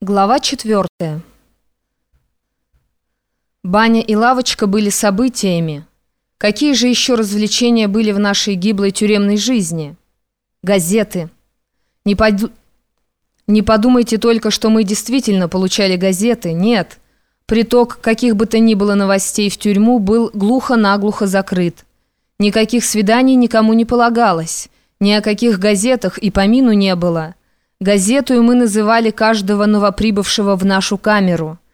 Глава четвертая. Баня и лавочка были событиями. Какие же еще развлечения были в нашей гиблой тюремной жизни? Газеты. Не, поду... Не подумайте только, что мы действительно получали газеты. Нет. Приток каких бы то ни было новостей в тюрьму был глухо-наглухо закрыт. Никаких свиданий никому не полагалось. Ни о каких газетах и помину не было. Газету мы называли каждого новоприбывшего в нашу камеру –